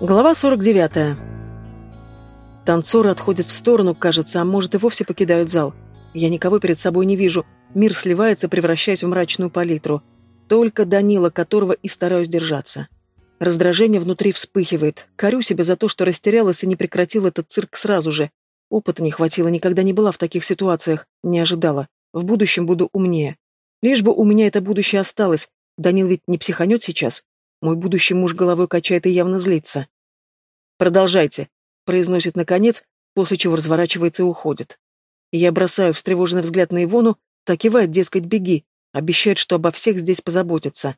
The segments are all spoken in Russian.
Глава 49. Танцоры отходят в сторону, кажется, а может и вовсе покидают зал. Я никого перед собой не вижу. Мир сливается, превращаясь в мрачную палитру. Только Данила, которого и стараюсь держаться. Раздражение внутри вспыхивает. Корю себя за то, что растерялась и не прекратил этот цирк сразу же. Опыта не хватило, никогда не была в таких ситуациях. Не ожидала. В будущем буду умнее. Лишь бы у меня это будущее осталось. Данил ведь не психанет сейчас. Мой будущий муж головой качает и явно злится. «Продолжайте», — произносит наконец, после чего разворачивается и уходит. Я бросаю встревоженный взгляд на Ивону, так кивает, дескать, беги, обещает, что обо всех здесь позаботится.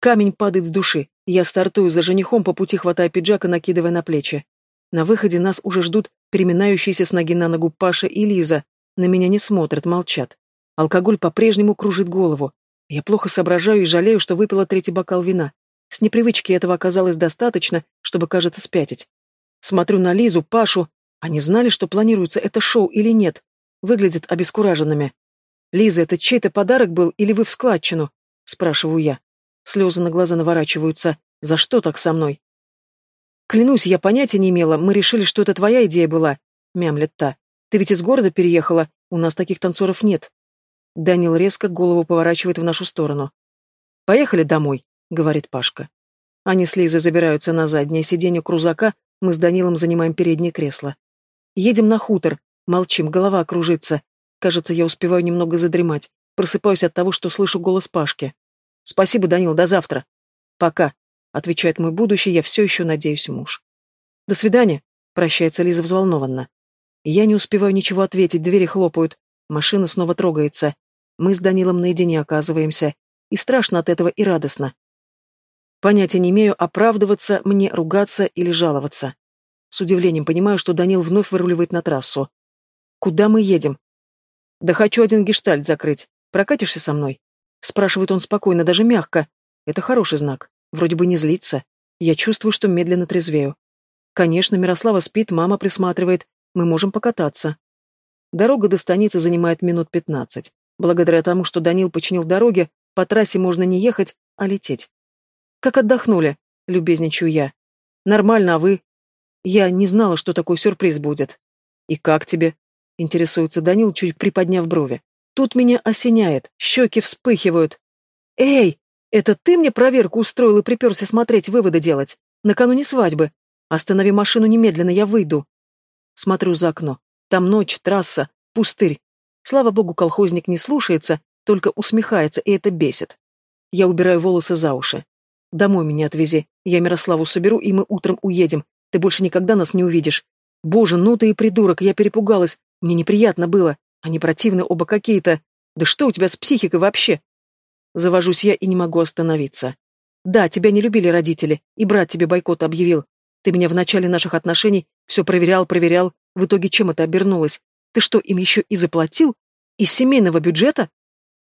Камень падает с души, я стартую за женихом, по пути хватая и накидывая на плечи. На выходе нас уже ждут переминающиеся с ноги на ногу Паша и Лиза, на меня не смотрят, молчат. Алкоголь по-прежнему кружит голову. Я плохо соображаю и жалею, что выпила третий бокал вина. С непривычки этого оказалось достаточно, чтобы, кажется, спятить. Смотрю на Лизу, Пашу. Они знали, что планируется это шоу или нет. Выглядят обескураженными. «Лиза, это чей-то подарок был или вы в складчину?» Спрашиваю я. Слезы на глаза наворачиваются. «За что так со мной?» «Клянусь, я понятия не имела. Мы решили, что это твоя идея была», — мямлет та. «Ты ведь из города переехала. У нас таких танцоров нет». Данил резко голову поворачивает в нашу сторону. «Поехали домой», — говорит Пашка. Они с Лизой забираются на заднее сиденье крузака, мы с Данилом занимаем переднее кресло. Едем на хутор, молчим, голова кружится. Кажется, я успеваю немного задремать. Просыпаюсь от того, что слышу голос Пашки. «Спасибо, Данил, до завтра». «Пока», — отвечает мой будущий, я все еще надеюсь муж. «До свидания», — прощается Лиза взволнованно. Я не успеваю ничего ответить, двери хлопают. Машина снова трогается. Мы с Данилом наедине оказываемся. И страшно от этого, и радостно. Понятия не имею, оправдываться мне, ругаться или жаловаться. С удивлением понимаю, что Данил вновь выруливает на трассу. «Куда мы едем?» «Да хочу один гештальт закрыть. Прокатишься со мной?» Спрашивает он спокойно, даже мягко. Это хороший знак. Вроде бы не злится. Я чувствую, что медленно трезвею. Конечно, Мирослава спит, мама присматривает. Мы можем покататься. Дорога до станицы занимает минут пятнадцать. Благодаря тому, что Данил починил дороги, по трассе можно не ехать, а лететь. Как отдохнули, любезничаю я. Нормально, а вы? Я не знала, что такой сюрприз будет. И как тебе? Интересуется Данил, чуть приподняв брови. Тут меня осеняет, щеки вспыхивают. Эй, это ты мне проверку устроил и приперся смотреть, выводы делать? Накануне свадьбы. Останови машину немедленно, я выйду. Смотрю за окно. Там ночь, трасса, пустырь. Слава богу, колхозник не слушается, только усмехается, и это бесит. Я убираю волосы за уши. Домой меня отвези. Я Мирославу соберу, и мы утром уедем. Ты больше никогда нас не увидишь. Боже, ну ты и придурок, я перепугалась. Мне неприятно было. Они противны оба какие-то. Да что у тебя с психикой вообще? Завожусь я и не могу остановиться. Да, тебя не любили родители, и брат тебе бойкот объявил. Ты меня в начале наших отношений все проверял, проверял. В итоге чем это обернулось? Ты что, им еще и заплатил? Из семейного бюджета?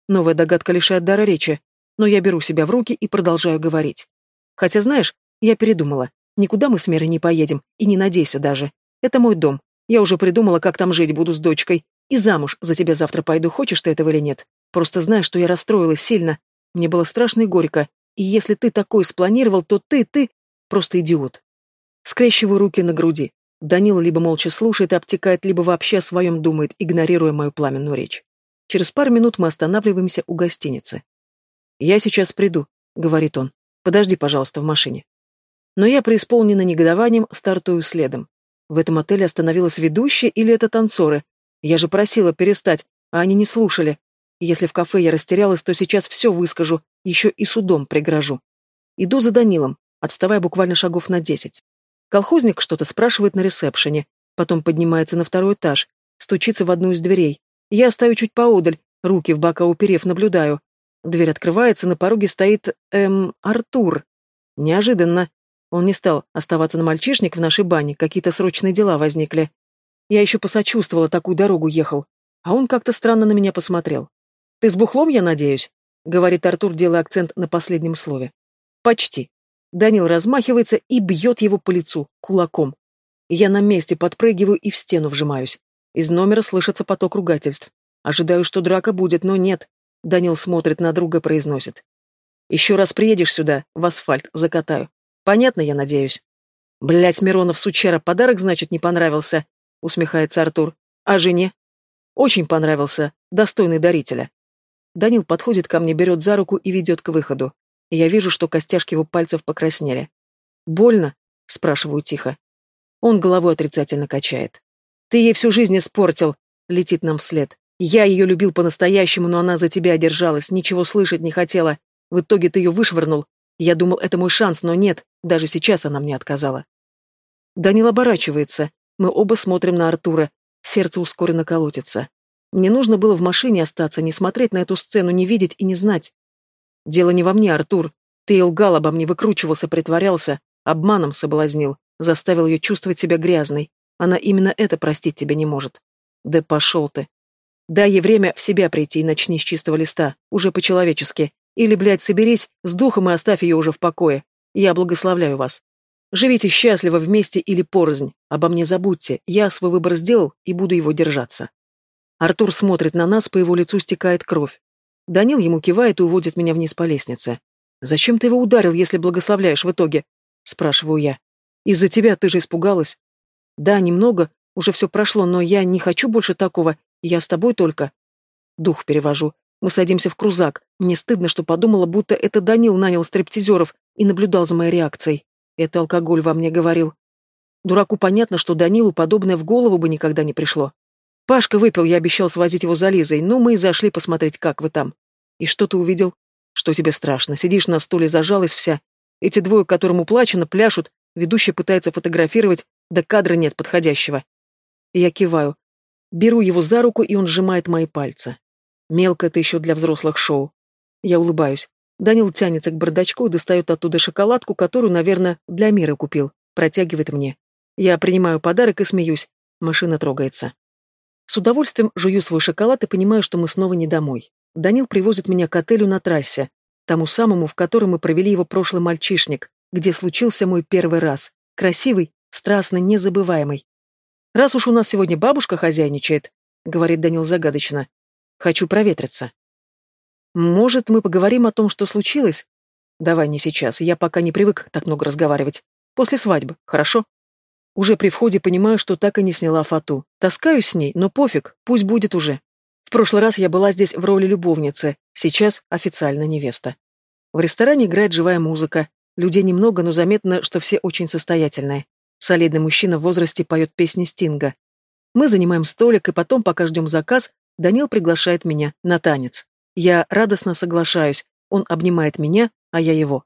Новая догадка лишает дара речи но я беру себя в руки и продолжаю говорить. Хотя, знаешь, я передумала. Никуда мы с Мерой не поедем, и не надейся даже. Это мой дом. Я уже придумала, как там жить буду с дочкой. И замуж за тебя завтра пойду, хочешь ты этого или нет. Просто знай, что я расстроилась сильно. Мне было страшно и горько. И если ты такой спланировал, то ты, ты... Просто идиот. Скрещиваю руки на груди. Данила либо молча слушает и обтекает, либо вообще о своем думает, игнорируя мою пламенную речь. Через пару минут мы останавливаемся у гостиницы. «Я сейчас приду», — говорит он. «Подожди, пожалуйста, в машине». Но я, преисполнена негодованием, стартую следом. В этом отеле остановилась ведущая или это танцоры? Я же просила перестать, а они не слушали. Если в кафе я растерялась, то сейчас все выскажу, еще и судом пригрожу. Иду за Данилом, отставая буквально шагов на десять. Колхозник что-то спрашивает на ресепшене, потом поднимается на второй этаж, стучится в одну из дверей. Я стою чуть поодаль, руки в бока уперев, наблюдаю. Дверь открывается, на пороге стоит, эм, Артур. Неожиданно. Он не стал оставаться на мальчишник в нашей бане, какие-то срочные дела возникли. Я еще посочувствовала, такую дорогу ехал. А он как-то странно на меня посмотрел. «Ты с бухлом, я надеюсь?» — говорит Артур, делая акцент на последнем слове. «Почти». Данил размахивается и бьет его по лицу, кулаком. Я на месте подпрыгиваю и в стену вжимаюсь. Из номера слышится поток ругательств. Ожидаю, что драка будет, но нет. Данил смотрит на друга, произносит. «Еще раз приедешь сюда, в асфальт закатаю. Понятно, я надеюсь?» Блять, Миронов, сучара, подарок, значит, не понравился, усмехается Артур. А жене? Очень понравился, достойный дарителя. Данил подходит ко мне, берет за руку и ведет к выходу. Я вижу, что костяшки его пальцев покраснели. «Больно?» — спрашиваю тихо. Он головой отрицательно качает. «Ты ей всю жизнь испортил!» — летит нам вслед. «Я ее любил по-настоящему, но она за тебя держалась, ничего слышать не хотела. В итоге ты ее вышвырнул. Я думал, это мой шанс, но нет, даже сейчас она мне отказала». Данил оборачивается. Мы оба смотрим на Артура. Сердце ускоренно колотится. Мне нужно было в машине остаться, не смотреть на эту сцену, не видеть и не знать. Дело не во мне, Артур. Ты лгал обо мне, выкручивался, притворялся, обманом соблазнил, заставил ее чувствовать себя грязной. Она именно это простить тебя не может. Да пошел ты. Дай ей время в себя прийти и начни с чистого листа, уже по-человечески. Или, блядь, соберись с духом и оставь ее уже в покое. Я благословляю вас. Живите счастливо вместе или порознь. Обо мне забудьте. Я свой выбор сделал и буду его держаться. Артур смотрит на нас, по его лицу стекает кровь. Данил ему кивает и уводит меня вниз по лестнице. «Зачем ты его ударил, если благословляешь в итоге?» — спрашиваю я. «Из-за тебя ты же испугалась». «Да, немного, уже все прошло, но я не хочу больше такого, я с тобой только». Дух перевожу. Мы садимся в крузак. Мне стыдно, что подумала, будто это Данил нанял стриптизеров и наблюдал за моей реакцией. Это алкоголь во мне говорил. Дураку понятно, что Данилу подобное в голову бы никогда не пришло. Пашка выпил, я обещал свозить его за Лизой, но мы и зашли посмотреть, как вы там. И что ты увидел? Что тебе страшно? Сидишь на стуле, зажалась вся. Эти двое, которым уплачено, пляшут, ведущий пытается фотографировать, да кадра нет подходящего. Я киваю. Беру его за руку, и он сжимает мои пальцы. Мелко это еще для взрослых шоу. Я улыбаюсь. Данил тянется к бардачку и достает оттуда шоколадку, которую, наверное, для Миры купил. Протягивает мне. Я принимаю подарок и смеюсь. Машина трогается. С удовольствием жую свой шоколад и понимаю, что мы снова не домой. Данил привозит меня к отелю на трассе, тому самому, в котором мы провели его прошлый мальчишник, где случился мой первый раз. Красивый, страстный, незабываемый. «Раз уж у нас сегодня бабушка хозяйничает», — говорит Данил загадочно, — «хочу проветриться». Может, мы поговорим о том, что случилось? Давай не сейчас, я пока не привык так много разговаривать. После свадьбы, хорошо? Уже при входе понимаю, что так и не сняла фату. Таскаюсь с ней, но пофиг, пусть будет уже. В прошлый раз я была здесь в роли любовницы, сейчас официально невеста. В ресторане играет живая музыка. Людей немного, но заметно, что все очень состоятельные. Солидный мужчина в возрасте поет песни Стинга. Мы занимаем столик, и потом, пока ждем заказ, Данил приглашает меня на танец. Я радостно соглашаюсь, он обнимает меня, а я его.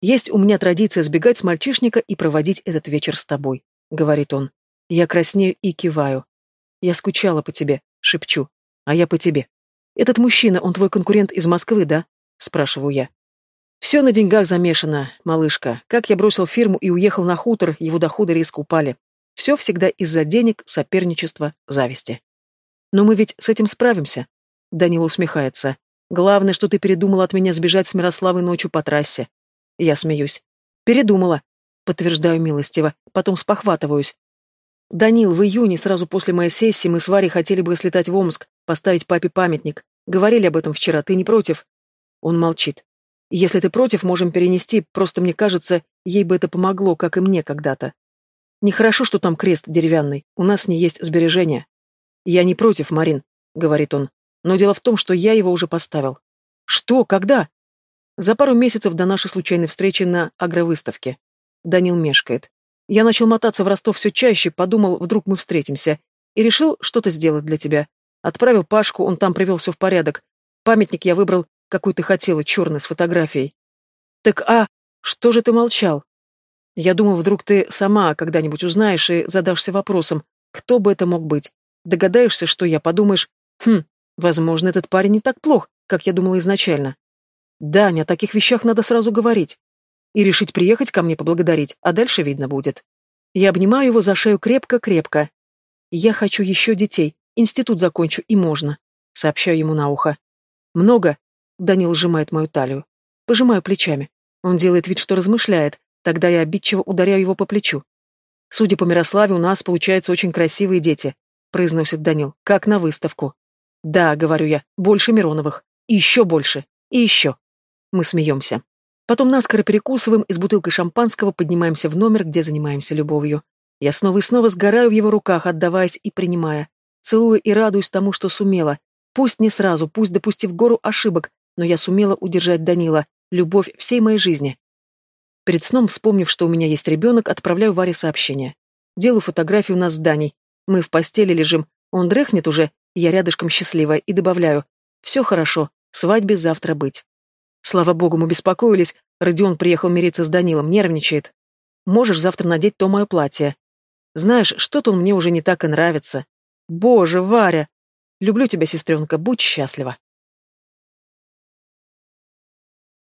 «Есть у меня традиция сбегать с мальчишника и проводить этот вечер с тобой», — говорит он. Я краснею и киваю. «Я скучала по тебе», — шепчу. «А я по тебе». «Этот мужчина, он твой конкурент из Москвы, да?» — спрашиваю я. «Все на деньгах замешано, малышка. Как я бросил фирму и уехал на хутор, его доходы резко упали. Все всегда из-за денег, соперничества, зависти. Но мы ведь с этим справимся. Данил усмехается. Главное, что ты передумала от меня сбежать с Мирославой ночью по трассе. Я смеюсь. Передумала. Подтверждаю милостиво. Потом спохватываюсь. Данил, в июне, сразу после моей сессии, мы с Варей хотели бы слетать в Омск, поставить папе памятник. Говорили об этом вчера. Ты не против? Он молчит. Если ты против, можем перенести, просто мне кажется, ей бы это помогло, как и мне когда-то. Нехорошо, что там крест деревянный, у нас не есть сбережения. Я не против, Марин, говорит он. Но дело в том, что я его уже поставил. Что? Когда? За пару месяцев до нашей случайной встречи на агровыставке. Данил мешкает. Я начал мотаться в Ростов все чаще, подумал, вдруг мы встретимся. И решил что-то сделать для тебя. Отправил Пашку, он там привел все в порядок. Памятник я выбрал, какой ты хотела, черный, с фотографией. Так а, что же ты молчал? Я думал, вдруг ты сама когда-нибудь узнаешь и задашься вопросом, кто бы это мог быть. Догадаешься, что я, подумаешь, хм, Возможно, этот парень не так плох, как я думала изначально. Даня, о таких вещах надо сразу говорить. И решить приехать ко мне поблагодарить, а дальше видно будет. Я обнимаю его за шею крепко-крепко. Я хочу еще детей, институт закончу, и можно. Сообщаю ему на ухо. Много? Данил сжимает мою талию. Пожимаю плечами. Он делает вид, что размышляет, тогда я обидчиво ударяю его по плечу. Судя по Мирославе, у нас получаются очень красивые дети, произносит Данил, как на выставку. Да, говорю я, больше Мироновых. И еще больше. И еще. Мы смеемся. Потом наскоро перекусываем и с бутылкой шампанского поднимаемся в номер, где занимаемся любовью. Я снова и снова сгораю в его руках, отдаваясь и принимая. Целую и радуюсь тому, что сумела. Пусть не сразу, пусть допустив гору ошибок, но я сумела удержать Данила, любовь всей моей жизни. Перед сном, вспомнив, что у меня есть ребенок, отправляю Варе сообщение. Делаю фотографию нас с Даней. Мы в постели лежим, он дрыхнет уже, я рядышком счастливая, и добавляю. Все хорошо, свадьбе завтра быть. Слава богу, мы беспокоились, Родион приехал мириться с Данилом, нервничает. Можешь завтра надеть то мое платье. Знаешь, что-то он мне уже не так и нравится. Боже, Варя! Люблю тебя, сестренка, будь счастлива.